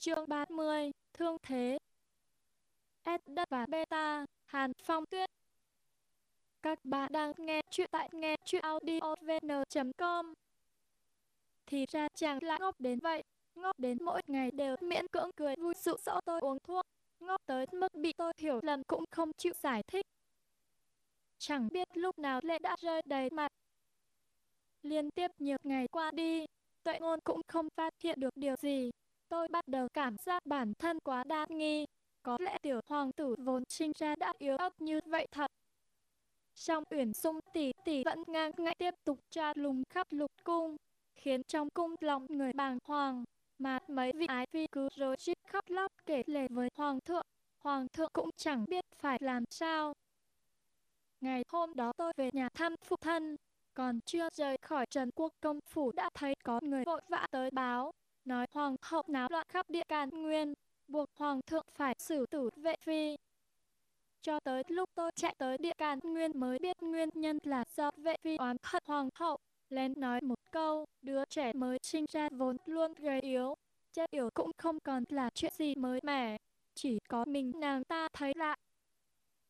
Chương 30, Thương Thế. S đất và beta, Hàn Phong Tuyết. Các bạn đang nghe chuyện tại nghe chuyện audiovn.com Thì ra chàng lại ngốc đến vậy, ngốc đến mỗi ngày đều miễn cưỡng cười vui dụ dỗ tôi uống thuốc, ngốc tới mức bị tôi hiểu lầm cũng không chịu giải thích. Chẳng biết lúc nào lệ đã rơi đầy mặt. Liên tiếp nhiều ngày qua đi, tuệ ngôn cũng không phát hiện được điều gì, Tôi bắt đầu cảm giác bản thân quá đa nghi. Có lẽ tiểu hoàng tử vốn sinh ra đã yếu ớt như vậy thật. Song uyển sung tỷ tỷ vẫn ngang ngạnh tiếp tục tra lùng khắp lục cung, khiến trong cung lòng người bàng hoàng. Mà mấy vị ái phi cứ rối rít khóc lóc kể lể với hoàng thượng. Hoàng thượng cũng chẳng biết phải làm sao. Ngày hôm đó tôi về nhà thăm phụ thân, còn chưa rời khỏi Trần Quốc công phủ đã thấy có người vội vã tới báo, nói hoàng hậu náo loạn khắp địa càn nguyên, buộc hoàng thượng phải xử tử vệ phi. Cho tới lúc tôi chạy tới địa càn nguyên mới biết nguyên nhân là do vệ phi oán hận hoàng hậu, lén nói một câu, đứa trẻ mới sinh ra vốn luôn gầy yếu, chết yếu cũng không còn là chuyện gì mới mẻ, chỉ có mình nàng ta thấy lạ.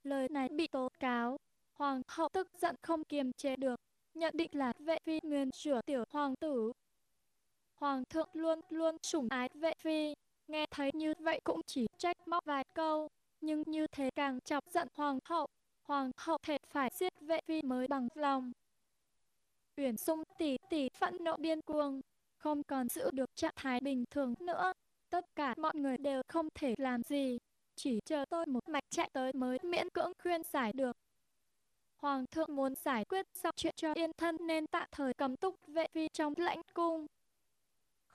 Lời này bị tố cáo, hoàng hậu tức giận không kiềm chế được, nhận định là vệ phi nguyên rửa tiểu hoàng tử, Hoàng thượng luôn luôn sủng ái vệ phi, nghe thấy như vậy cũng chỉ trách móc vài câu, nhưng như thế càng chọc giận hoàng hậu, hoàng hậu thể phải giết vệ phi mới bằng lòng. Uyển sung tỷ tỷ phẫn nộ điên cuồng, không còn giữ được trạng thái bình thường nữa, tất cả mọi người đều không thể làm gì, chỉ chờ tôi một mạch chạy tới mới miễn cưỡng khuyên giải được. Hoàng thượng muốn giải quyết xong chuyện cho yên thân nên tạm thời cầm túc vệ phi trong lãnh cung,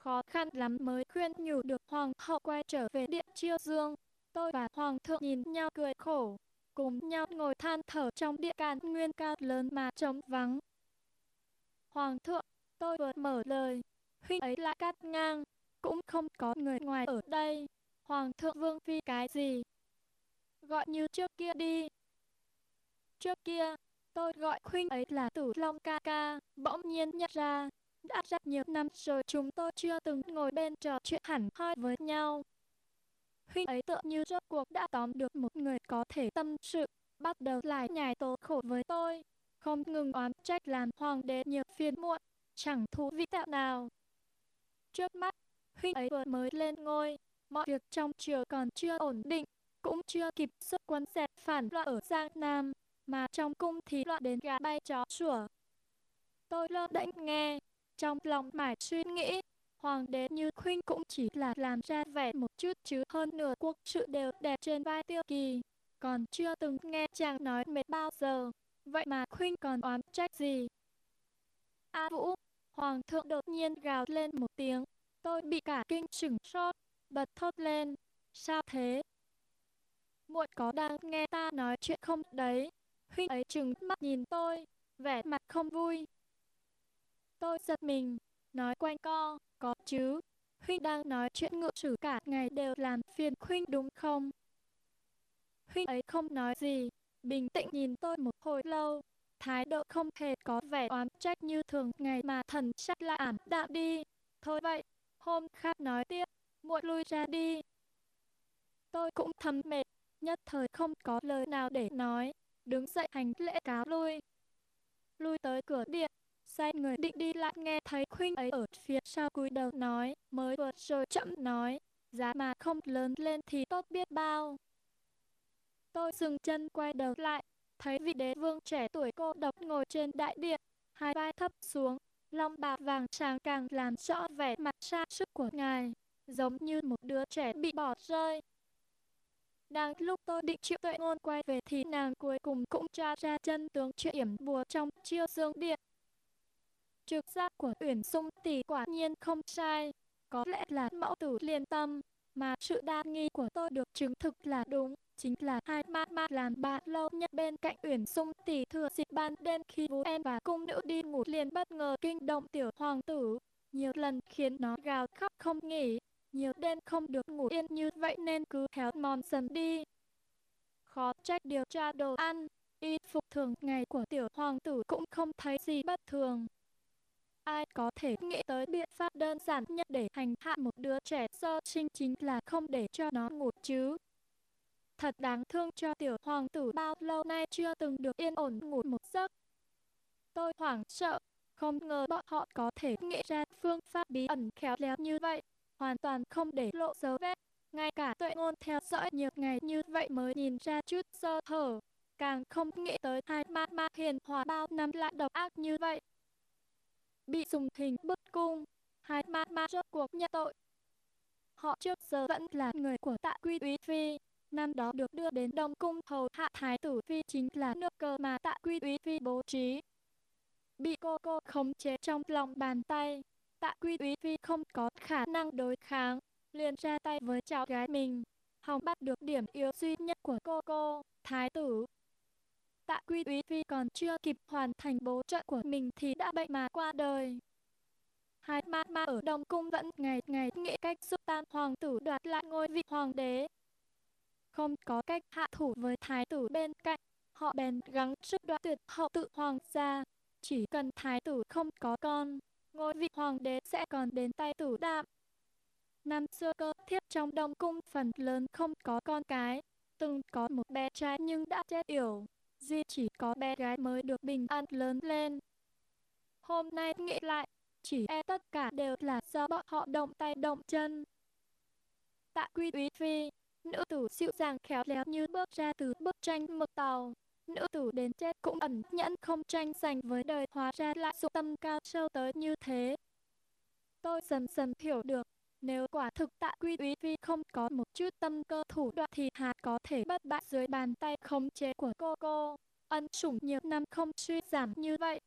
khó khăn lắm mới khuyên nhủ được hoàng hậu quay trở về điện chiêu dương. Tôi và hoàng thượng nhìn nhau cười khổ, cùng nhau ngồi than thở trong địa càn nguyên cao lớn mà trống vắng. Hoàng thượng, tôi vừa mở lời, huynh ấy lại cắt ngang, cũng không có người ngoài ở đây. Hoàng thượng vương phi cái gì? Gọi như trước kia đi. Trước kia, tôi gọi huynh ấy là tử long ca ca, bỗng nhiên nhận ra, đã rất nhiều năm rồi chúng tôi chưa từng ngồi bên trò chuyện hẳn hoi với nhau. Huynh ấy tựa như rốt cuộc đã tóm được một người có thể tâm sự, bắt đầu lại nhảy tố khổ với tôi. Không ngừng oán trách làm hoàng đế nhiều phiền muộn, chẳng thú vị tạo nào. Trước mắt, huynh ấy vừa mới lên ngôi, mọi việc trong triều còn chưa ổn định, cũng chưa kịp xuất quân dẹp phản loạn ở Giang Nam, mà trong cung thì loạn đến gà bay chó sủa. Tôi lơ đễnh nghe, trong lòng mải suy nghĩ, hoàng đế như khuynh cũng chỉ là làm ra vẻ một chút chứ hơn nửa quốc sự đều đè trên vai tiêu kỳ. Còn chưa từng nghe chàng nói mệt bao giờ, vậy mà khuynh còn oán trách gì? A Vũ, hoàng thượng đột nhiên gào lên một tiếng, tôi bị cả kinh sửng sốt, bật thốt lên, sao thế? Muội có đang nghe ta nói chuyện không đấy? Huynh ấy trừng mắt nhìn tôi, vẻ mặt không vui, Tôi giật mình, nói quanh co, có chứ. Huynh đang nói chuyện ngự sử cả ngày đều làm phiền Huynh đúng không? Huynh ấy không nói gì, bình tĩnh nhìn tôi một hồi lâu. Thái độ không hề có vẻ oán trách như thường ngày mà thần sắc là ảm đạm đi. Thôi vậy, hôm khác nói tiếp, muội lui ra đi. Tôi cũng thầm mệt, nhất thời không có lời nào để nói, đứng dậy hành lễ cáo lui. Lui tới cửa điện, Xoay người định đi lại nghe thấy khuynh ấy ở phía sau cúi đầu nói, mới vừa rồi chậm nói, giá mà không lớn lên thì tốt biết bao. Tôi dừng chân quay đầu lại, thấy vị đế vương trẻ tuổi cô độc ngồi trên đại điện, hai vai thấp xuống, long bào vàng sáng càng làm rõ vẻ mặt xa sức của ngài, giống như một đứa trẻ bị bỏ rơi. Đang lúc tôi định chịu tuệ ngôn quay về thì nàng cuối cùng cũng tra ra chân tướng chuyện yểm bùa trong chiêu dương điện. Trực giác của Uyển Sung tỷ quả nhiên không sai, có lẽ là mẫu tử liên tâm, mà sự đa nghi của tôi được chứng thực là đúng, chính là hai ma ma làm bạn lâu nhất bên cạnh Uyển Sung tỷ thừa dịp ban đêm khi Vũ Em và cung nữ đi ngủ liền bất ngờ kinh động tiểu hoàng tử, nhiều lần khiến nó gào khóc không nghỉ, nhiều đêm không được ngủ yên như vậy nên cứ héo mòn dần đi. Khó trách điều tra đồ ăn, y phục thường ngày của tiểu hoàng tử cũng không thấy gì bất thường. Ai có thể nghĩ tới biện pháp đơn giản nhất để hành hạ một đứa trẻ sơ sinh chính là không để cho nó ngủ chứ. Thật đáng thương cho tiểu hoàng tử bao lâu nay chưa từng được yên ổn ngủ một giấc. Tôi hoảng sợ, không ngờ bọn họ có thể nghĩ ra phương pháp bí ẩn khéo léo như vậy, hoàn toàn không để lộ dấu vết. Ngay cả tuệ ngôn theo dõi nhiều ngày như vậy mới nhìn ra chút sơ hở, càng không nghĩ tới hai ma ma hiền hòa bao năm lại độc ác như vậy. Bị dùng hình bức cung, hai ma ma rốt cuộc nhận tội. Họ trước giờ vẫn là người của tạ quy úy phi, năm đó được đưa đến Đông Cung hầu hạ Thái tử Phi chính là nước cờ mà tạ quy úy Phi bố trí. Bị cô cô khống chế trong lòng bàn tay, tạ quy úy Phi không có khả năng đối kháng, liền ra tay với cháu gái mình, hòng bắt được điểm yếu duy nhất của cô cô, Thái tử. Tạ quy úy Phi còn chưa kịp hoàn thành bố trận của mình thì đã bệnh mà qua đời. Hai ma ma ở Đông Cung vẫn ngày ngày nghĩ cách giúp tam hoàng tử đoạt lại ngôi vị hoàng đế, không có cách hạ thủ với thái tử bên cạnh, họ bèn gắng sức đoạt tuyệt hậu tự hoàng gia. Chỉ cần thái tử không có con, ngôi vị hoàng đế sẽ còn đến tay tử đạm. Năm xưa cơ thiếp trong đông cung phần lớn không có con cái, từng có một bé trai nhưng đã chết yểu, duy chỉ có bé gái mới được bình an lớn lên. Hôm nay nghĩ lại, chỉ e tất cả đều là do bọn họ động tay động chân. Tạ quy úy phi, Nữ tử dịu dàng khéo léo như bước ra từ bức tranh mực tàu. Nữ tử đến chết cũng ẩn nhẫn không tranh giành với đời hóa ra lại dụng tâm cao sâu tới như thế. Tôi dần dần hiểu được, nếu quả thực tạ quy úy phi không có một chút tâm cơ thủ đoạn thì hạt có thể bất bại dưới bàn tay khống chế của cô cô. Ân sủng nhiều năm không suy giảm như vậy.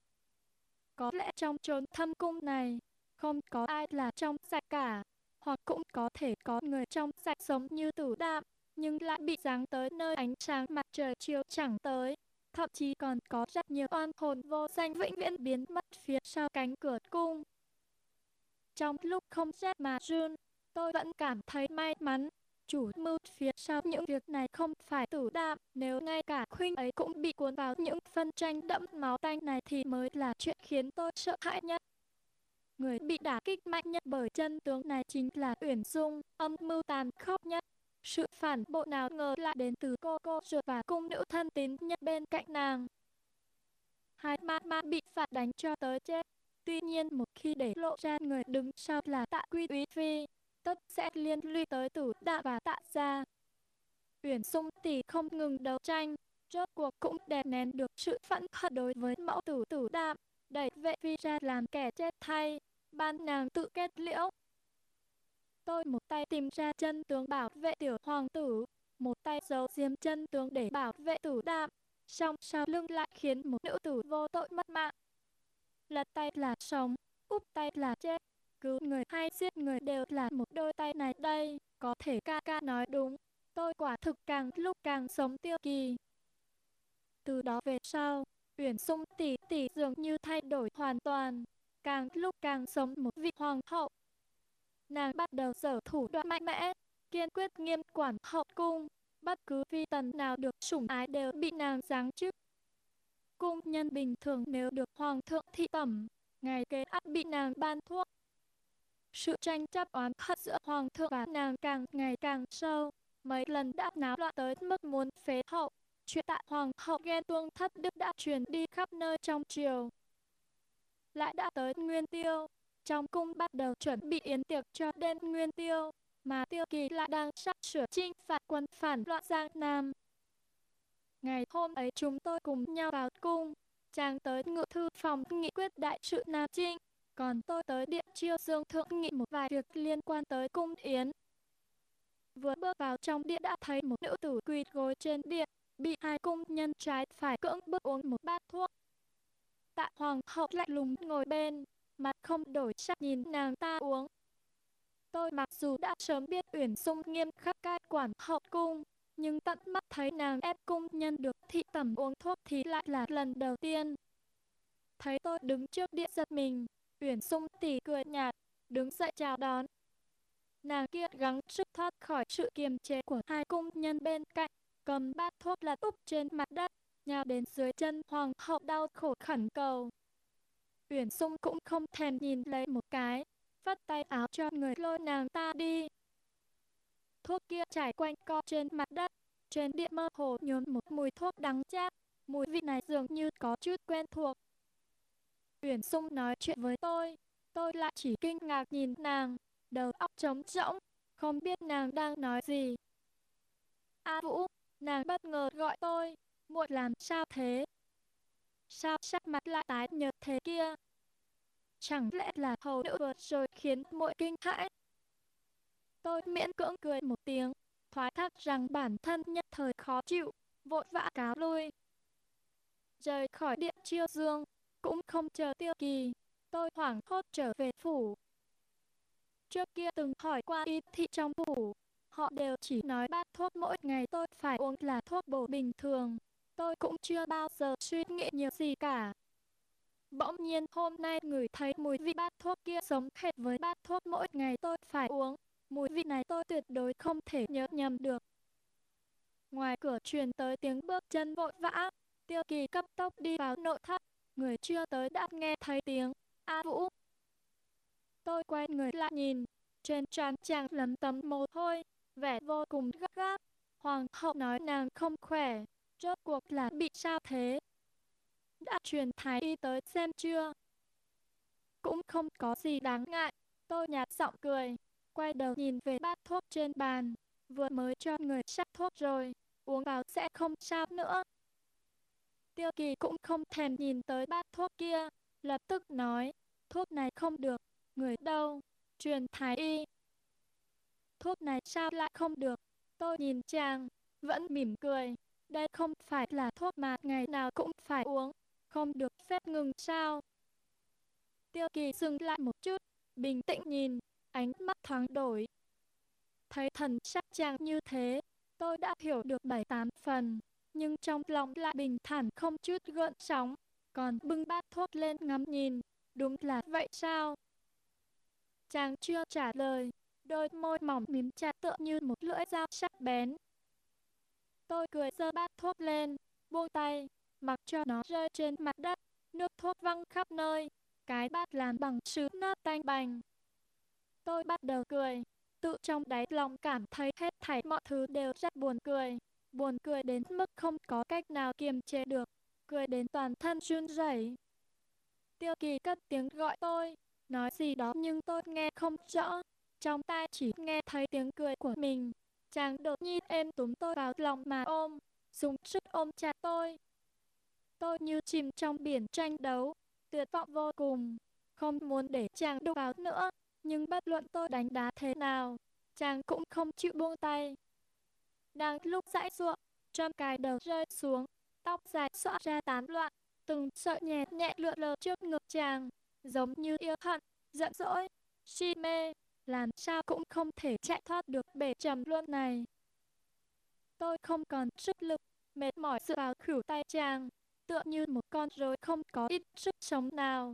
Có lẽ trong chốn thâm cung này, không có ai là trong sạch cả hoặc cũng có thể có người trong sạch sống như tử đạm, nhưng lại bị giáng tới nơi ánh sáng mặt trời chiếu chẳng tới. Thậm chí còn có rất nhiều oan hồn vô danh vĩnh viễn biến mất phía sau cánh cửa cung. Trong lúc không rét mà run, tôi vẫn cảm thấy may mắn. Chủ mưu phía sau những việc này không phải tử đạm, nếu ngay cả khuynh ấy cũng bị cuốn vào những phân tranh đẫm máu tanh này thì mới là chuyện khiến tôi sợ hãi nhất. Người bị đả kích mạnh nhất bởi chân tướng này chính là Uyển Dung, âm mưu tàn khốc nhất. Sự phản bội nào ngờ lại đến từ cô cô ruột và cung nữ thân tín nhất bên cạnh nàng. Hai ma ma bị phạt đánh cho tới chết. Tuy nhiên một khi để lộ ra người đứng sau là tạ quy úy phi, tất sẽ liên lụy tới tử đạ và tạ gia. Uyển sung tỷ không ngừng đấu tranh, rốt cuộc cũng đè nén được sự phẫn hận đối với mẫu tử tử đạm, đẩy vệ phi ra làm kẻ chết thay ban nàng tự kết liễu. Tôi một tay tìm ra chân tướng bảo vệ tiểu hoàng tử, một tay giấu diếm chân tướng để bảo vệ tử đạm, song sau lưng lại khiến một nữ tử vô tội mất mạng. Lật tay là sống, úp tay là chết, cứu người hay giết người đều là một đôi tay này đây, có thể ca ca nói đúng, tôi quả thực càng lúc càng sống tiêu kỳ. Từ đó về sau, Uyển Sung tỷ tỷ dường như thay đổi hoàn toàn, càng lúc càng sống một vị hoàng hậu. Nàng bắt đầu sở thủ đoạn mạnh mẽ, kiên quyết nghiêm quản hậu cung, bất cứ phi tần nào được sủng ái đều bị nàng giáng chức. Cung nhân bình thường nếu được hoàng thượng thị tẩm, ngày kế ắt bị nàng ban thuốc. Sự tranh chấp oán hận giữa hoàng thượng và nàng càng ngày càng sâu, mấy lần đã náo loạn tới mức muốn phế hậu. Chuyện tại hoàng hậu ghen tuông thất đức đã truyền đi khắp nơi trong triều, lại đã tới Nguyên Tiêu. Trong cung bắt đầu chuẩn bị yến tiệc cho đêm Nguyên Tiêu, mà Tiêu Kỳ lại đang sắp sửa chinh phạt quân phản loạn Giang Nam. Ngày hôm ấy chúng tôi cùng nhau vào cung, chàng tới ngự thư phòng nghị quyết đại sự Nam Trinh, còn tôi tới điện chiêu dương thượng nghị một vài việc liên quan tới cung yến. Vừa bước vào trong điện đã thấy một nữ tử quỳ gối trên điện, bị hai cung nhân trái phải cưỡng bức uống một bát thuốc. Tạ hoàng hậu lạnh lùng ngồi bên, mặt không đổi sắc nhìn nàng ta uống. Tôi mặc dù đã sớm biết Uyển Sung nghiêm khắc cai quản hậu cung, nhưng tận mắt thấy nàng ép cung nhân được thị tẩm uống thuốc thì lại là lần đầu tiên. Thấy tôi đứng trước điện giật mình, Uyển Sung tỉ cười nhạt, đứng dậy chào đón. Nàng kia gắng sức thoát khỏi sự kiềm chế của hai cung nhân bên cạnh, cầm bát thuốc lật úp trên mặt đất, nhào đến dưới chân hoàng hậu đau khổ khẩn cầu. Uyển Sung cũng không thèm nhìn lấy một cái, vắt tay áo cho người lôi nàng ta đi. Thuốc kia trải quanh co trên mặt đất, trên địa mơ hồ nhốn một mùi thuốc đắng chát, mùi vị này dường như có chút quen thuộc. Uyển Sung nói chuyện với tôi, tôi lại chỉ kinh ngạc nhìn nàng, đầu óc trống rỗng, không biết nàng đang nói gì. A Vũ, nàng bất ngờ gọi tôi, muội làm sao thế? Sao sắc mặt lại tái nhợt thế kia? Chẳng lẽ là hầu nữ vượt rồi khiến muội kinh hãi? Tôi miễn cưỡng cười một tiếng, thoái thác rằng bản thân nhất thời khó chịu, vội vã cáo lui. Rời khỏi điện chiêu dương, cũng không chờ tiêu kỳ, tôi hoảng hốt trở về phủ. Trước kia từng hỏi qua y thị trong phủ, họ đều chỉ nói bát thuốc mỗi ngày tôi phải uống là thuốc bổ bình thường. Tôi cũng chưa bao giờ suy nghĩ nhiều gì cả. Bỗng nhiên hôm nay người thấy mùi vị bát thuốc kia giống hệt với bát thuốc mỗi ngày tôi phải uống. Mùi vị này tôi tuyệt đối không thể nhớ nhầm được. Ngoài cửa truyền tới tiếng bước chân vội vã, tiêu kỳ cấp tốc đi vào nội thất. Người chưa tới đã nghe thấy tiếng, A Vũ. Tôi quay người lại nhìn, trên trán chàng lấm tấm mồ hôi, vẻ vô cùng gấp gáp. Hoàng hậu nói nàng không khỏe, rốt cuộc là bị sao thế? Đã truyền thái y tới xem chưa? Cũng không có gì đáng ngại, tôi nhạt giọng cười, quay đầu nhìn về bát thuốc trên bàn, vừa mới cho người sắc thuốc rồi, uống vào sẽ không sao nữa. Tiêu kỳ cũng không thèm nhìn tới bát thuốc kia, lập tức nói, thuốc này không được, người đâu, truyền thái y. Thuốc này sao lại không được? Tôi nhìn chàng, vẫn mỉm cười. Đây không phải là thuốc mà ngày nào cũng phải uống, không được phép ngừng sao. Tiêu kỳ dừng lại một chút, bình tĩnh nhìn, ánh mắt thoáng đổi. Thấy thần sắc chàng như thế, tôi đã hiểu được bảy tám phần, nhưng trong lòng lại bình thản không chút gợn sóng, còn bưng bát thuốc lên ngắm nhìn, đúng là vậy sao? Chàng chưa trả lời, đôi môi mỏng mím chặt tựa như một lưỡi dao sắc bén. Tôi cười giơ bát thuốc lên, buông tay, mặc cho nó rơi trên mặt đất, nước thuốc văng khắp nơi, cái bát làm bằng sứ nát tanh bành. Tôi bắt đầu cười, tự trong đáy lòng cảm thấy hết thảy mọi thứ đều rất buồn cười, buồn cười đến mức không có cách nào kiềm chế được, cười đến toàn thân run rẩy. Tiêu kỳ cất tiếng gọi tôi, nói gì đó nhưng tôi nghe không rõ, trong tai chỉ nghe thấy tiếng cười của mình. Chàng đột nhiên êm túm tôi vào lòng mà ôm, dùng sức ôm chặt tôi. Tôi như chìm trong biển tranh đấu, tuyệt vọng vô cùng, không muốn để chàng đụng vào nữa, nhưng bất luận tôi đánh đá thế nào, chàng cũng không chịu buông tay. Đang lúc dãi ruộng, trâm cài đầu rơi xuống, tóc dài xõa ra tán loạn, từng sợi nhẹ nhẹ lượn lờ trước ngực chàng, giống như yêu hận, giận dỗi, si mê, làm sao cũng không thể chạy thoát được bể trầm luân này. Tôi không còn sức lực, mệt mỏi dựa vào khửu tay chàng, tựa như một con rối không có ít sức sống nào.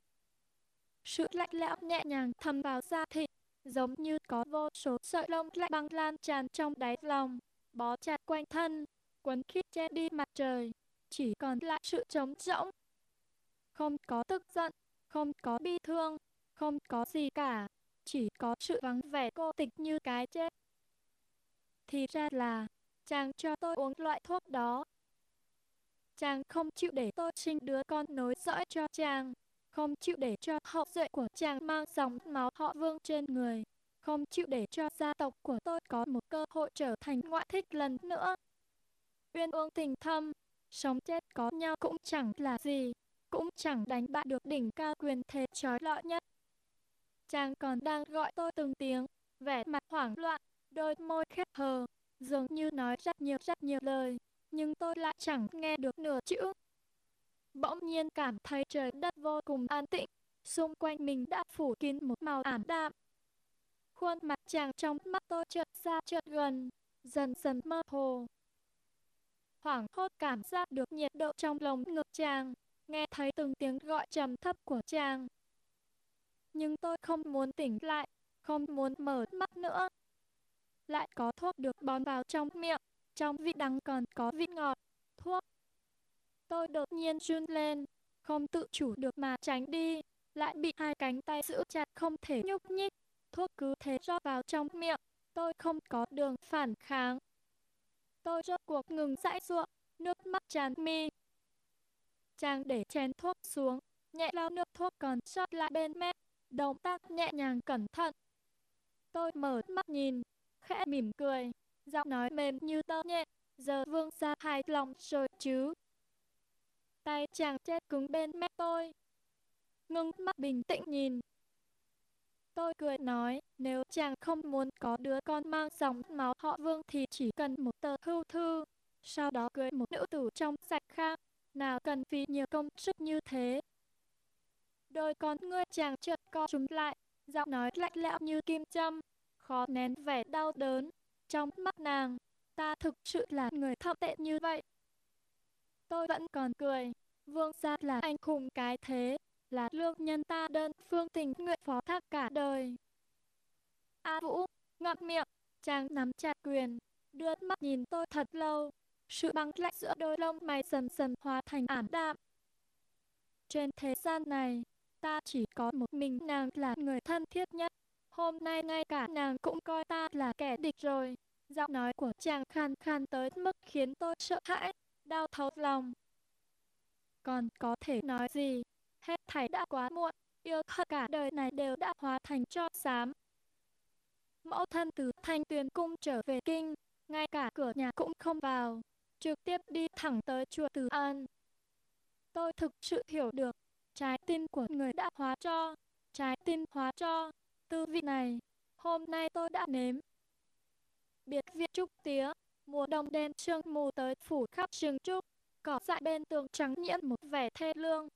Sự lạnh lẽo nhẹ nhàng thấm vào da thịt, giống như có vô số sợi lông lạnh băng lan tràn trong đáy lòng, bó chặt quanh thân, quấn khít che đi mặt trời, chỉ còn lại sự trống rỗng. Không có tức giận, không có bi thương, không có gì cả, chỉ có sự vắng vẻ cô tịch như cái chết. Thì ra là, chàng cho tôi uống loại thuốc đó. Chàng không chịu để tôi sinh đứa con nối dõi cho chàng, không chịu để cho hậu duệ của chàng mang dòng máu họ vương trên người, không chịu để cho gia tộc của tôi có một cơ hội trở thành ngoại thích lần nữa. Uyên ương tình thâm, sống chết có nhau cũng chẳng là gì, cũng chẳng đánh bại được đỉnh cao quyền thế trói lọi nhất. Chàng còn đang gọi tôi từng tiếng, vẻ mặt hoảng loạn, đôi môi khép hờ, dường như nói rất nhiều rất nhiều lời, nhưng tôi lại chẳng nghe được nửa chữ. Bỗng nhiên cảm thấy trời đất vô cùng an tĩnh, xung quanh mình đã phủ kín một màu ảm đạm. Khuôn mặt chàng trong mắt tôi chợt xa chợt gần, dần dần mơ hồ. Hoảng hốt cảm giác được nhiệt độ trong lồng ngực chàng, nghe thấy từng tiếng gọi trầm thấp của chàng, nhưng tôi không muốn tỉnh lại, không muốn mở mắt nữa. Lại có thuốc được bón vào trong miệng, trong vị đắng còn có vị ngọt, thuốc. Tôi đột nhiên run lên, không tự chủ được mà tránh đi, lại bị hai cánh tay giữ chặt không thể nhúc nhích. Thuốc cứ thế rót vào trong miệng, tôi không có đường phản kháng. Tôi rốt cuộc ngừng dãi ruộng, nước mắt tràn mi. Chàng để chén thuốc xuống, nhẹ lau nước thuốc còn sót lại bên mép, động tác nhẹ nhàng cẩn thận. Tôi mở mắt nhìn, khẽ mỉm cười, giọng nói mềm như tơ nhẹ, giờ vương ra hài lòng rồi chứ. Tay chàng chết cứng bên mép tôi, ngưng mắt bình tĩnh nhìn. Tôi cười nói, nếu chàng không muốn có đứa con mang dòng máu họ vương thì chỉ cần một tờ hưu thư, sau đó cưới một nữ tử trong sạch khác, nào cần phí nhiều công sức như thế. Đôi con ngươi chàng chợt co chúng lại, giọng nói lạnh lẽo như kim châm, khó nén vẻ đau đớn. Trong mắt nàng, ta thực sự là người thậm tệ như vậy. Tôi vẫn còn cười, vương gia là anh khùng cái thế, là lương nhân ta đơn phương tình nguyện phó thác cả đời. A Vũ, ngậm miệng, chàng nắm chặt quyền, đưa mắt nhìn tôi thật lâu. Sự băng lạnh giữa đôi lông mày dần dần hóa thành ảm đạm. Trên thế gian này, ta chỉ có một mình nàng là người thân thiết nhất. Hôm nay ngay cả nàng cũng coi ta là kẻ địch rồi. Giọng nói của chàng khan khan tới mức khiến tôi sợ hãi, đau thấu lòng. Còn có thể nói gì? Hết thảy đã quá muộn, yêu hận cả đời này đều đã hóa thành cho xám. Mẫu thân từ thanh tuyền cung trở về kinh, ngay cả cửa nhà cũng không vào, trực tiếp đi thẳng tới chùa Từ An. Tôi thực sự hiểu được, trái tim của người đã hóa cho, trái tim hóa cho, tư vị này, hôm nay tôi đã nếm. Biệt viện trúc tía, mùa đông đen sương mù tới phủ khắp rừng trúc, cỏ dại bên tường trắng nhiễm một vẻ thê lương.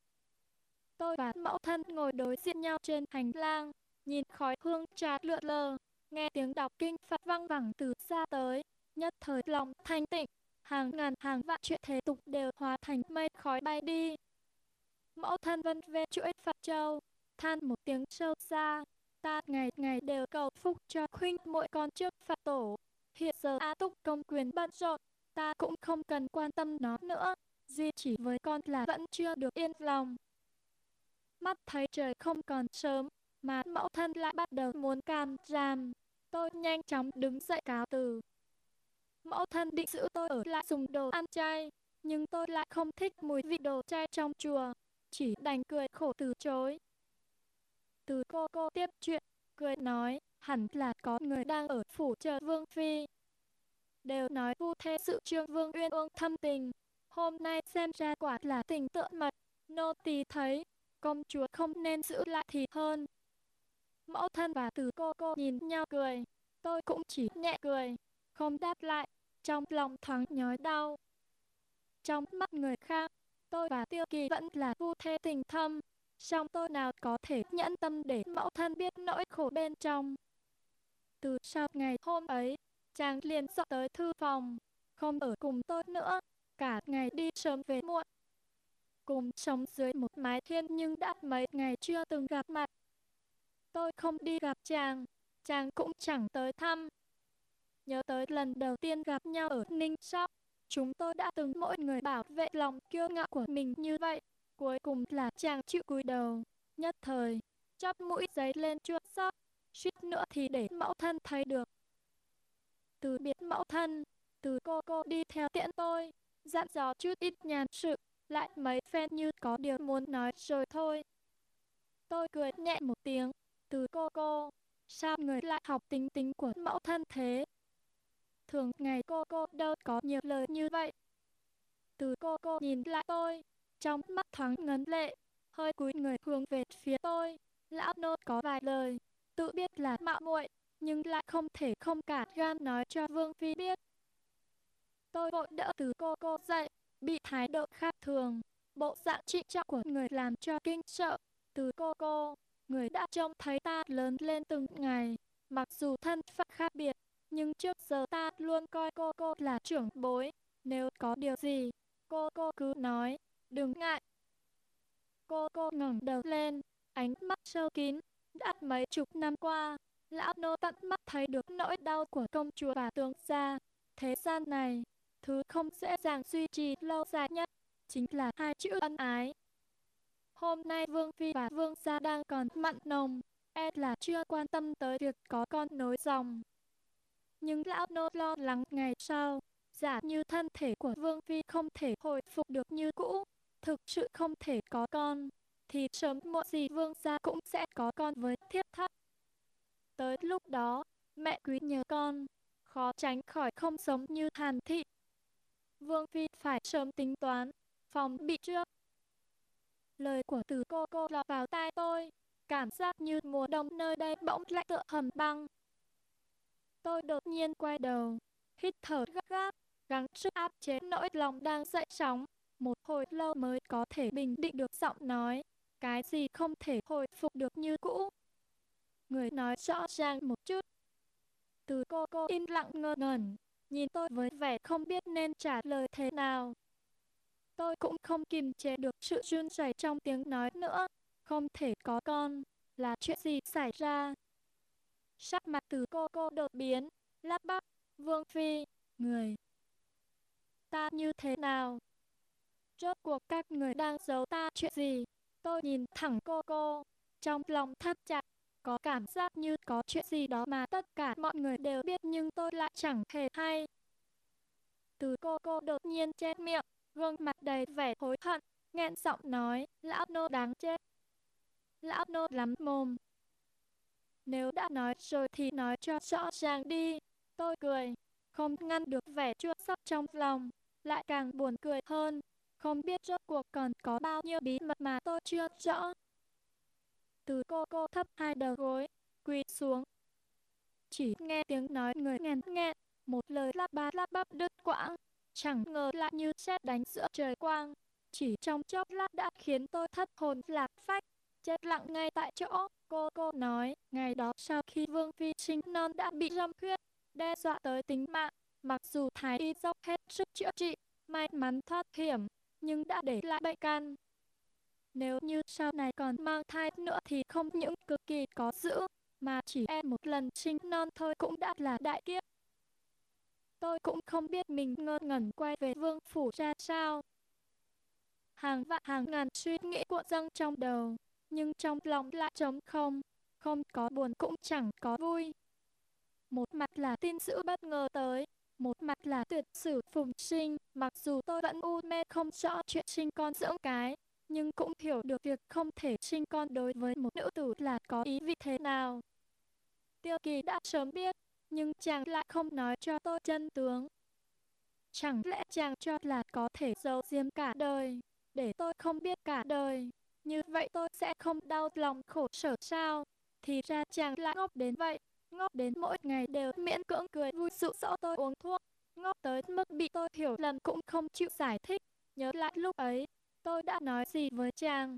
Tôi và mẫu thân ngồi đối diện nhau trên hành lang, nhìn khói hương trà lượn lờ, nghe tiếng đọc kinh Phật vang vẳng từ xa tới, nhất thời lòng thanh tịnh, hàng ngàn hàng vạn chuyện thế tục đều hóa thành mây khói bay đi. Mẫu thân vân về chuỗi Phật châu, than một tiếng sâu xa, ta ngày ngày đều cầu phúc cho khuynh mỗi con trước Phật tổ. Hiện giờ A Túc công quyền bận rộn, ta cũng không cần quan tâm nó nữa, duy chỉ với con là vẫn chưa được yên lòng. Mắt thấy trời không còn sớm, mà mẫu thân lại bắt đầu muốn cam giam. Tôi nhanh chóng đứng dậy cáo từ. Mẫu thân định giữ tôi ở lại dùng đồ ăn chay, nhưng tôi lại không thích mùi vị đồ chay trong chùa, chỉ đành cười khổ từ chối. Từ cô cô tiếp chuyện, cười nói, hẳn là có người đang ở phủ chờ Vương Phi. Đều nói vu thế sự trương Vương Uyên Ương thâm tình, hôm nay xem ra quả là tình tượng mật, nô tỳ thấy, công chúa không nên giữ lại thì hơn. Mẫu thân và từ cô cô nhìn nhau cười, tôi cũng chỉ nhẹ cười, không đáp lại, trong lòng thoáng nhói đau. Trong mắt người khác, tôi và Tiêu Kỳ vẫn là vu thê tình thâm, song tôi nào có thể nhẫn tâm để mẫu thân biết nỗi khổ bên trong. Từ sau ngày hôm ấy, chàng liền dọn tới thư phòng, không ở cùng tôi nữa, cả ngày đi sớm về muộn. Cùng sống dưới một mái thiên nhưng đã mấy ngày chưa từng gặp mặt. Tôi không đi gặp chàng, chàng cũng chẳng tới thăm. Nhớ tới lần đầu tiên gặp nhau ở Ninh Sóc, chúng tôi đã từng mỗi người bảo vệ lòng kiêu ngạo của mình như vậy. Cuối cùng là chàng chịu cúi đầu, nhất thời, chóp mũi giấy lên chua xót, suýt nữa thì để mẫu thân thấy được. Từ biệt mẫu thân, từ cô cô đi theo tiễn tôi, dặn dò chút ít nhàn sự, lại mấy phen như có điều muốn nói rồi thôi. Tôi cười nhẹ một tiếng, từ cô cô, sao người lại học tính tính của mẫu thân thế? Thường ngày cô cô đâu có nhiều lời như vậy. Từ cô cô nhìn lại tôi, trong mắt thoáng ngấn lệ, hơi cúi người hướng về phía tôi. Lão nô có vài lời, tự biết là mạo muội, nhưng lại không thể không cả gan nói cho Vương Phi biết. Tôi vội đỡ từ cô cô dậy, bị thái độ khác thường, bộ dạng trịnh trọng của người làm cho kinh sợ. Từ cô cô, người đã trông thấy ta lớn lên từng ngày, mặc dù thân phận khác biệt, nhưng trước giờ ta luôn coi cô cô là trưởng bối. Nếu có điều gì, cô cô cứ nói, đừng ngại. Cô cô ngẩng đầu lên, ánh mắt sâu kín, đã mấy chục năm qua, lão nô tận mắt thấy được nỗi đau của công chúa và tướng gia. Thế gian này, thứ không dễ dàng duy trì lâu dài nhất, chính là hai chữ ân ái. Hôm nay Vương Phi và Vương gia đang còn mặn nồng, e là chưa quan tâm tới việc có con nối dòng. Nhưng lão nô lo lắng ngày sau, giả như thân thể của Vương Phi không thể hồi phục được như cũ, thực sự không thể có con, thì sớm muộn gì Vương gia cũng sẽ có con với thiếp thất. Tới lúc đó, mẹ quý nhớ con, khó tránh khỏi không sống như hàn thị. Vương Phi phải sớm tính toán, phòng bị trước. Lời của từ cô cô lọt vào tai tôi, cảm giác như mùa đông nơi đây bỗng lạnh tựa hầm băng. Tôi đột nhiên quay đầu, hít thở gấp gáp, gắng sức áp chế nỗi lòng đang dậy sóng. Một hồi lâu mới có thể bình định được giọng nói, cái gì không thể hồi phục được như cũ. Người nói rõ ràng một chút. Từ cô cô im lặng ngơ ngẩn, nhìn tôi với vẻ không biết nên trả lời thế nào. Tôi cũng không kiềm chế được sự run rẩy trong tiếng nói nữa. Không thể có con, là chuyện gì xảy ra? Sắc mặt từ cô cô đột biến, lắp bắp, vương phi, người. Ta như thế nào? Rốt cuộc các người đang giấu ta chuyện gì? Tôi nhìn thẳng cô cô, trong lòng thắt chặt, có cảm giác như có chuyện gì đó mà tất cả mọi người đều biết nhưng tôi lại chẳng hề hay. Từ cô cô đột nhiên chết miệng, gương mặt đầy vẻ hối hận, nghẹn giọng nói, lão nô đáng chết. Lão nô lắm mồm. Nếu đã nói rồi thì nói cho rõ ràng đi. Tôi cười, không ngăn được vẻ chua xót trong lòng, lại càng buồn cười hơn. Không biết rốt cuộc còn có bao nhiêu bí mật mà tôi chưa rõ. Từ cô cô thấp hai đầu gối, quỳ xuống. Chỉ nghe tiếng nói người nghẹn nghẹn, một lời lắp ba lắp bắp đứt quãng, chẳng ngờ lại như xét đánh giữa trời quang. Chỉ trong chốc lát đã khiến tôi thất hồn lạc phách, chết lặng ngay tại chỗ. Cô cô nói, ngày đó sau khi Vương Phi sinh non đã bị râm huyết, đe dọa tới tính mạng. Mặc dù Thái Y dốc hết sức chữa trị, may mắn thoát hiểm, nhưng đã để lại bệnh căn. Nếu như sau này còn mang thai nữa thì không những cực kỳ có giữ, mà chỉ em một lần sinh non thôi cũng đã là đại kiếp. Tôi cũng không biết mình ngơ ngẩn quay về vương phủ ra sao. Hàng vạn hàng ngàn suy nghĩ cuộn dâng trong đầu, nhưng trong lòng lại trống không, không có buồn cũng chẳng có vui. Một mặt là tin dữ bất ngờ tới, một mặt là tuyệt sử phùng sinh, mặc dù tôi vẫn u mê không rõ chuyện sinh con dưỡng cái, nhưng cũng hiểu được việc không thể sinh con đối với một nữ tử là có ý vị thế nào. Tiêu kỳ đã sớm biết, nhưng chàng lại không nói cho tôi chân tướng. Chẳng lẽ chàng cho là có thể giấu giếm cả đời, để tôi không biết cả đời, như vậy tôi sẽ không đau lòng khổ sở sao? Thì ra chàng lại ngốc đến vậy, ngốc đến mỗi ngày đều miễn cưỡng cười vui dụ dỗ tôi uống thuốc, ngốc tới mức bị tôi hiểu lầm cũng không chịu giải thích. Nhớ lại lúc ấy, tôi đã nói gì với chàng.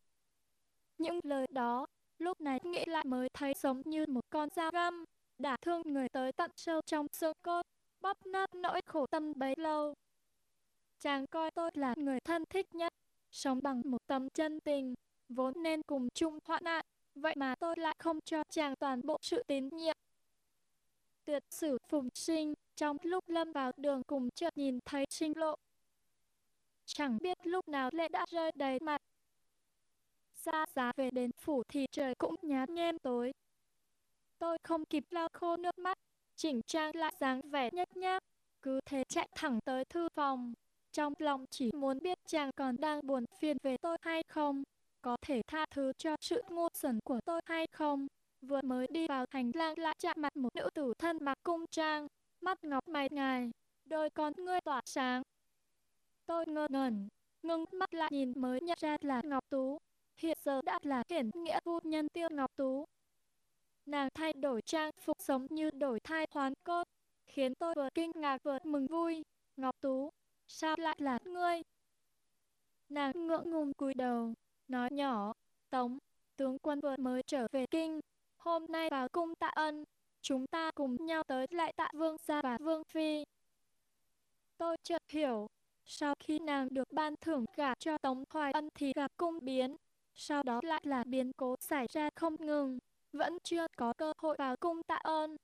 Những lời đó, lúc này nghĩ lại mới thấy giống như một con dao găm, đã thương người tới tận sâu trong xương cốt, bóp nát nỗi khổ tâm bấy lâu. Chàng coi tôi là người thân thích nhất, sống bằng một tấm chân tình, vốn nên cùng chung hoạn nạn, vậy mà tôi lại không cho chàng toàn bộ sự tín nhiệm. Tuyệt sử phùng sinh, trong lúc lâm vào đường cùng chợt nhìn thấy sinh lộ. Chẳng biết lúc nào lệ đã rơi đầy mặt. Xa giá về đến phủ thì trời cũng nhá nhem tối, Tôi không kịp lau khô nước mắt, chỉnh trang lại dáng vẻ nhếch nhác, cứ thế chạy thẳng tới thư phòng. Trong lòng chỉ muốn biết chàng còn đang buồn phiền về tôi hay không, có thể tha thứ cho sự ngu xuẩn của tôi hay không. Vừa mới đi vào hành lang lại chạm mặt một nữ tử thân mặc cung trang, mắt ngọc mày ngài, đôi con ngươi tỏa sáng. Tôi ngơ ngẩn, ngưng mắt lại nhìn mới nhận ra là Ngọc Tú. Hiện giờ đã là hiển nghĩa phu nhân tiêu Ngọc Tú, Nàng thay đổi trang phục giống như đổi thai hoán cốt, khiến tôi vừa kinh ngạc vừa mừng vui. Ngọc Tú, sao lại là ngươi? Nàng ngượng ngùng cúi đầu, nói nhỏ, Tống, tướng quân vừa mới trở về kinh, hôm nay vào cung tạ ân, chúng ta cùng nhau tới lại tạ vương gia và vương phi. Tôi chợt hiểu, sau khi nàng được ban thưởng gả cho Tống Hoài Ân thì gặp cung biến, sau đó lại là biến cố xảy ra không ngừng vẫn chưa có cơ hội vào cung tạ ơn.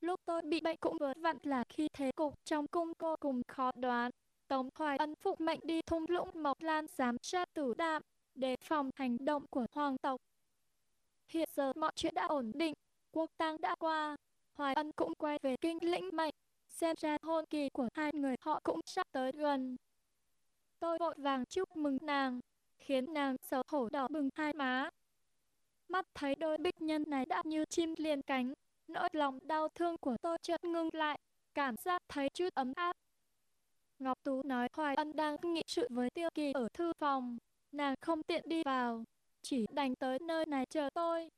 Lúc tôi bị bệnh cũng vừa vặn là khi thế cục trong cung cô cùng khó đoán. Tống Hoài Ân phụ mệnh đi thung lũng Mộc Lan giám sát tử đạm, đề phòng hành động của hoàng tộc. Hiện giờ mọi chuyện đã ổn định, quốc tang đã qua, Hoài Ân cũng quay về kinh lĩnh mạnh. xem ra hôn kỳ của hai người họ cũng sắp tới gần. Tôi vội vàng chúc mừng nàng, khiến nàng xấu hổ đỏ bừng hai má. Mắt thấy đôi bích nhân này đã như chim liền cánh, nỗi lòng đau thương của tôi chợt ngưng lại, cảm giác thấy chút ấm áp. Ngọc Tú nói Hoài Ân đang nghị sự với Tiêu Kỳ ở thư phòng, nàng không tiện đi vào, chỉ đành tới nơi này chờ tôi.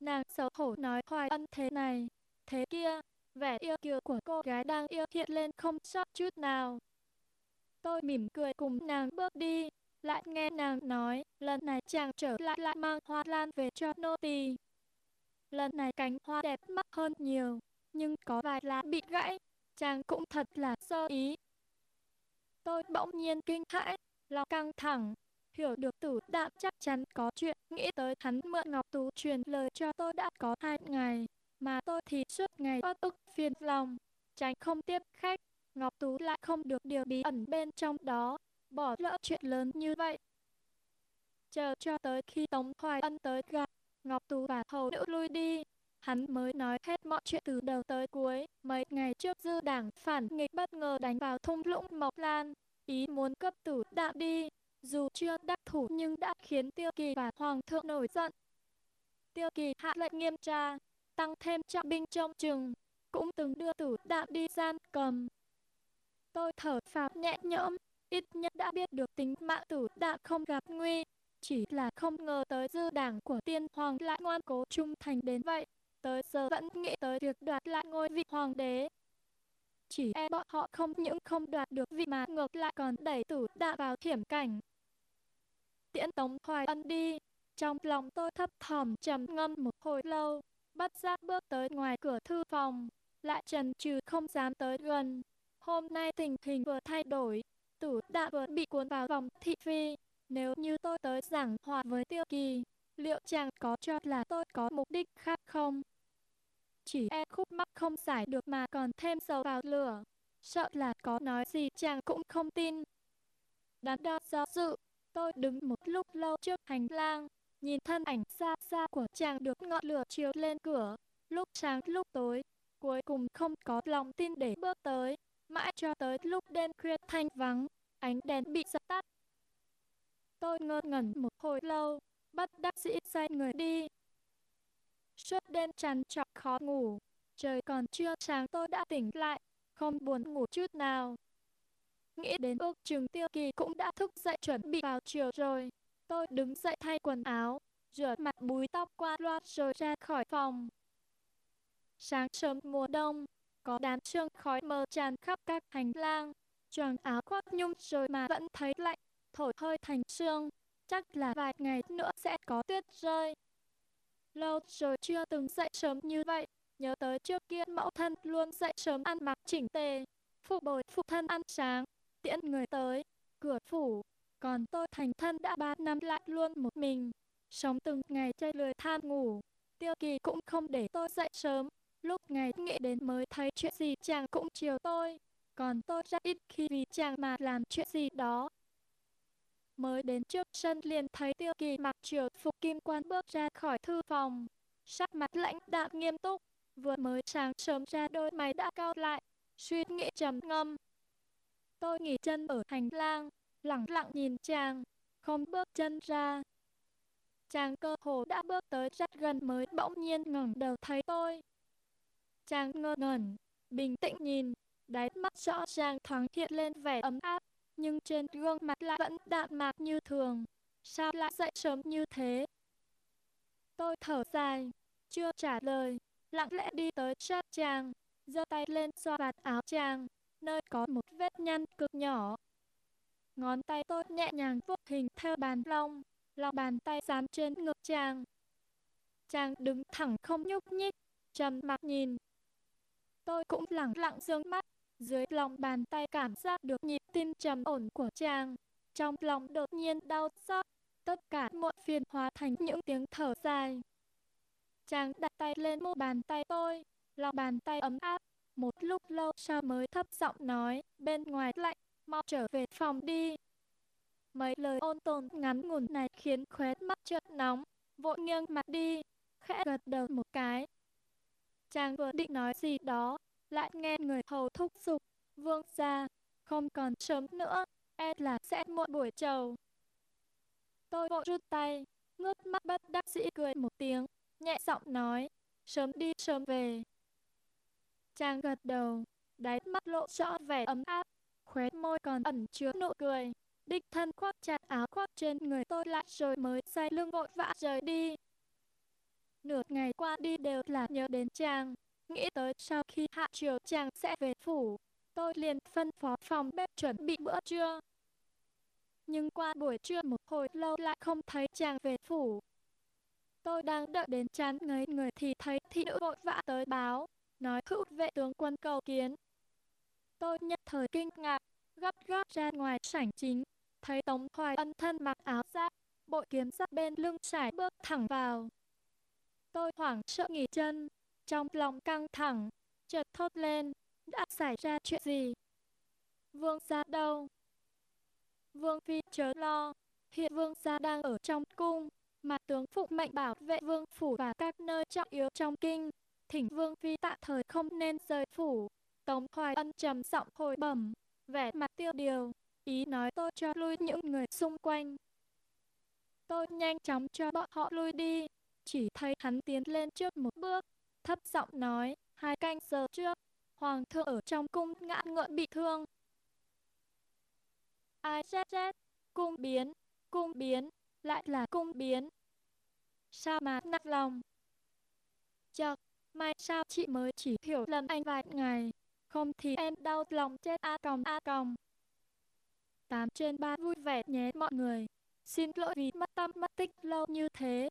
Nàng xấu hổ nói Hoài Ân thế này, thế kia, vẻ yêu kiều của cô gái đang yêu hiện lên không sót chút nào. Tôi mỉm cười cùng nàng bước đi, lại nghe nàng nói, lần này chàng trở lại lại mang hoa lan về cho nô tỳ. Lần này cánh hoa đẹp mắt hơn nhiều, nhưng có vài lá bị gãy, chàng cũng thật là sơ ý. Tôi bỗng nhiên kinh hãi, lòng căng thẳng, hiểu được tử đạm chắc chắn có chuyện, nghĩ tới hắn mượn Ngọc Tú truyền lời cho tôi đã có hai ngày, mà tôi thì suốt ngày có ức phiền lòng, tránh không tiếp khách, Ngọc Tú lại không được điều bí ẩn bên trong đó, bỏ lỡ chuyện lớn như vậy. Chờ cho tới khi Tống Hoài Ân tới gặp, Ngọc Tú và hầu nữ lui đi, hắn mới nói hết mọi chuyện từ đầu tới cuối. Mấy ngày trước dư đảng phản nghịch bất ngờ đánh vào thung lũng Mộc Lan, ý muốn cấp tử đạm đi, dù chưa đắc thủ nhưng đã khiến Tiêu Kỳ và Hoàng thượng nổi giận. Tiêu Kỳ hạ lệnh nghiêm tra, tăng thêm trọng binh trong trường, cũng từng đưa tử đạm đi gian cầm. Tôi thở phào nhẹ nhõm, ít nhất đã biết được tính mạng tử đạm không gặp nguy, chỉ là không ngờ tới dư đảng của tiên hoàng lại ngoan cố trung thành đến vậy, tới giờ vẫn nghĩ tới việc đoạt lại ngôi vị hoàng đế. Chỉ e bọn họ không những không đoạt được vị mà ngược lại còn đẩy tử đạm vào hiểm cảnh. Tiễn tống hoài ân đi, trong lòng tôi thấp thỏm trầm ngâm một hồi lâu, bắt giác bước tới ngoài cửa thư phòng, lại trần trừ không dám tới gần. Hôm nay tình hình vừa thay đổi, tủ đã vừa bị cuốn vào vòng thị phi. Nếu như tôi tới giảng hòa với tiêu kỳ, liệu chàng có cho là tôi có mục đích khác không? Chỉ e khúc mắc không giải được mà còn thêm dầu vào lửa. Sợ là có nói gì chàng cũng không tin. Đắn đo do dự, tôi đứng một lúc lâu trước hành lang, nhìn thân ảnh xa xa của chàng được ngọn lửa chiếu lên cửa. Lúc sáng lúc tối, cuối cùng không có lòng tin để bước tới. Mãi cho tới lúc đêm khuya thanh vắng, ánh đèn bị dập tắt. Tôi ngơ ngẩn một hồi lâu, bất đắc dĩ xoay người đi. Suốt đêm trằn trọc khó ngủ, trời còn chưa sáng tôi đã tỉnh lại, không buồn ngủ chút nào. Nghĩ đến ước chừng tiêu kỳ cũng đã thức dậy chuẩn bị vào chiều rồi. Tôi đứng dậy thay quần áo, rửa mặt búi tóc qua loa rồi ra khỏi phòng. Sáng sớm mùa đông, có đám sương khói mờ tràn khắp các hành lang. Choàng áo khoác nhung rồi mà vẫn thấy lạnh, thổi hơi thành sương. Chắc là vài ngày nữa sẽ có tuyết rơi. Lâu rồi chưa từng dậy sớm như vậy. Nhớ tới trước kia mẫu thân luôn dậy sớm ăn mặc chỉnh tề. Phụ bồi phụ thân ăn sáng, tiễn người tới, cửa phủ. Còn tôi thành thân đã ba năm lại luôn một mình. Sống từng ngày chơi lười than ngủ. Tiêu kỳ cũng không để tôi dậy sớm, Lúc ngày nghĩ đến mới thấy chuyện gì chàng cũng chiều tôi, còn tôi rất ít khi vì chàng mà làm chuyện gì đó. Mới đến trước sân liền thấy tiêu kỳ mặc triều phục kim quan bước ra khỏi thư phòng, sắc mặt lãnh đạm nghiêm túc, vừa mới sáng sớm ra đôi mày đã cao lại, suy nghĩ trầm ngâm. Tôi nghỉ chân ở hành lang, lặng lặng nhìn chàng, không bước chân ra. Chàng cơ hồ đã bước tới rất gần mới bỗng nhiên ngẩng đầu thấy tôi, Chàng ngơ ngẩn, bình tĩnh nhìn, đáy mắt rõ ràng thoáng hiện lên vẻ ấm áp, nhưng trên gương mặt lại vẫn đạm mạc như thường. Sao lại dậy sớm như thế? Tôi thở dài, chưa trả lời, lặng lẽ đi tới sát chàng, giơ tay lên xoa vạt áo chàng, nơi có một vết nhăn cực nhỏ. Ngón tay tôi nhẹ nhàng vuốt hình theo bàn long, lòng bàn tay dán trên ngực chàng. Chàng đứng thẳng không nhúc nhích, trầm mặc nhìn, Tôi cũng lặng lặng dương mắt, dưới lòng bàn tay cảm giác được nhịp tim trầm ổn của chàng. Trong lòng đột nhiên đau xót, tất cả mọi phiền hóa thành những tiếng thở dài. Chàng đặt tay lên mu bàn tay tôi, lòng bàn tay ấm áp. Một lúc lâu sau mới thấp giọng nói, bên ngoài lạnh, mau trở về phòng đi. Mấy lời ôn tồn ngắn ngủn này khiến khóe mắt chợt nóng, vội nghiêng mặt đi, khẽ gật đầu một cái. Chàng vừa định nói gì đó, lại nghe người hầu thúc giục, vương ra, không còn sớm nữa, e là sẽ muộn buổi trầu. Tôi vội rút tay, ngước mắt bất đắc dĩ cười một tiếng, nhẹ giọng nói, sớm đi sớm về. Chàng gật đầu, đáy mắt lộ rõ vẻ ấm áp, khóe môi còn ẩn chứa nụ cười. Đích thân khoác chặt áo khoác trên người tôi lại rồi mới say lưng vội vã rời đi. Nửa ngày qua đi đều là nhớ đến chàng, nghĩ tới sau khi hạ chiều chàng sẽ về phủ. Tôi liền phân phó phòng bếp chuẩn bị bữa trưa. Nhưng qua buổi trưa một hồi lâu lại không thấy chàng về phủ. Tôi đang đợi đến chán ngấy người thì thấy thị nữ vội vã tới báo, nói hữu vệ tướng quân cầu kiến. Tôi nhất thời kinh ngạc, gấp gáp ra ngoài sảnh chính, thấy Tống Hoài Ân thân mặc áo giáp, bội kiếm giáp bên lưng sải bước thẳng vào. Tôi hoảng sợ nghỉ chân, trong lòng căng thẳng, chợt thốt lên, đã xảy ra chuyện gì? Vương gia đâu? Vương phi chớ lo, hiện vương gia đang ở trong cung, mà tướng phụ mệnh bảo vệ vương phủ và các nơi trọng yếu trong kinh, thỉnh vương phi tạm thời không nên rời phủ. Tống Hoài Ân trầm giọng hồi bẩm, vẻ mặt tiêu điều, ý nói tôi cho lui những người xung quanh. Tôi nhanh chóng cho bọn họ lui đi, chỉ thấy hắn tiến lên trước một bước, thấp giọng nói, hai canh giờ trước, hoàng thượng ở trong cung ngã ngựa bị thương. Ai chết chết, cung biến, cung biến, lại là cung biến. Sao mà nặng lòng? Chợt mai sao chị mới chỉ hiểu lầm anh vài ngày, không thì em đau lòng chết a còng a còng. 8 trên 3 vui vẻ nhé mọi người. Xin lỗi vì mất tâm mất tích lâu như thế.